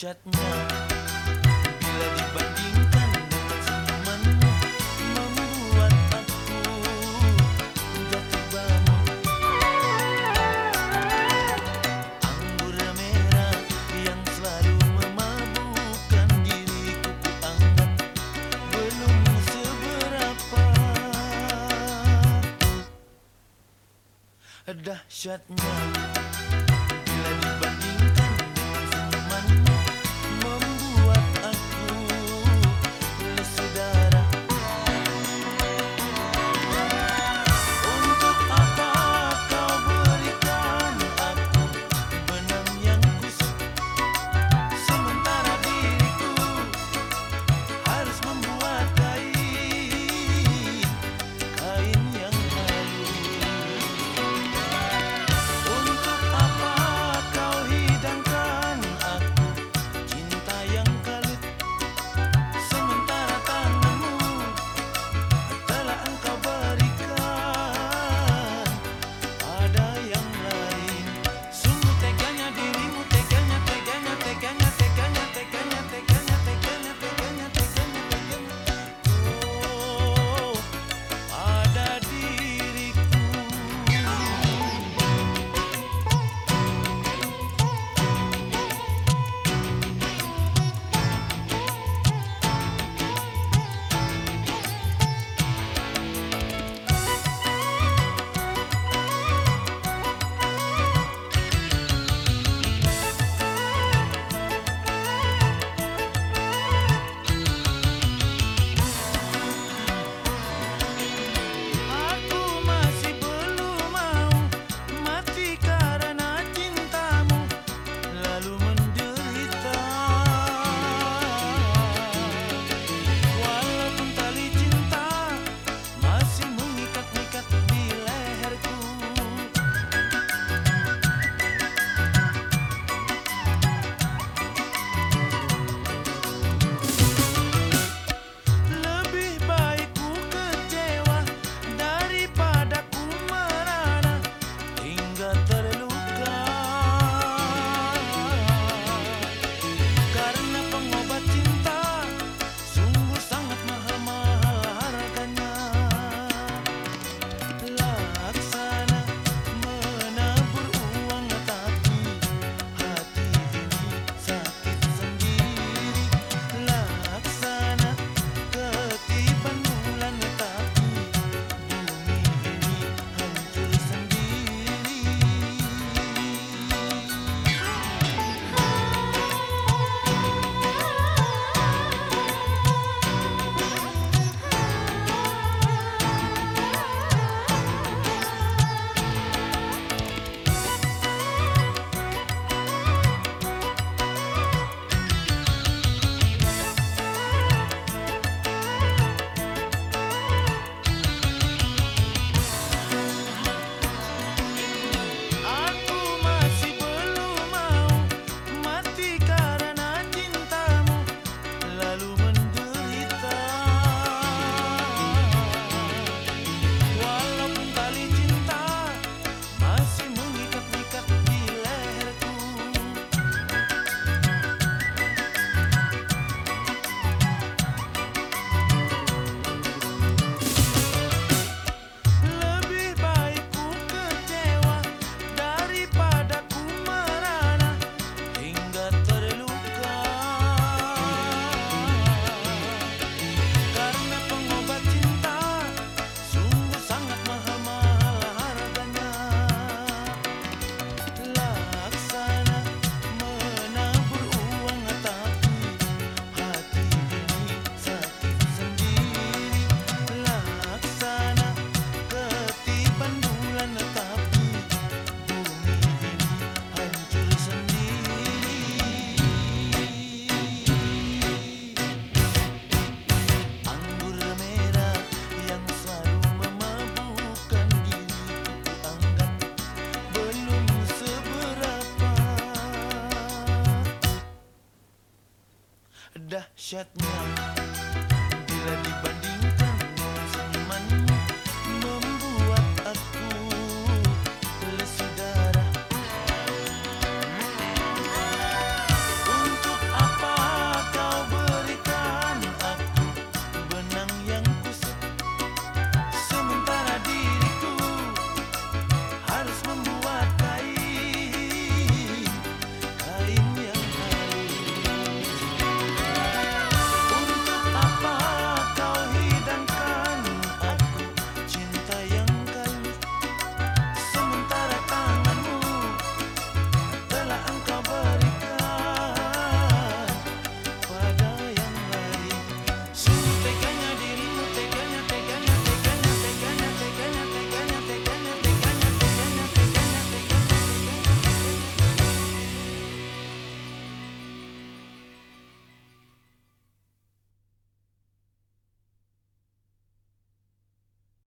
dahsyatnya bila dibandingkan dengan senyumanmu membuat aku jatuh bangun anggur merah yang selalu memabukkan diriku kuanggap belum seberapa. Dahsyatnya dahsyatnya. Bila dibanding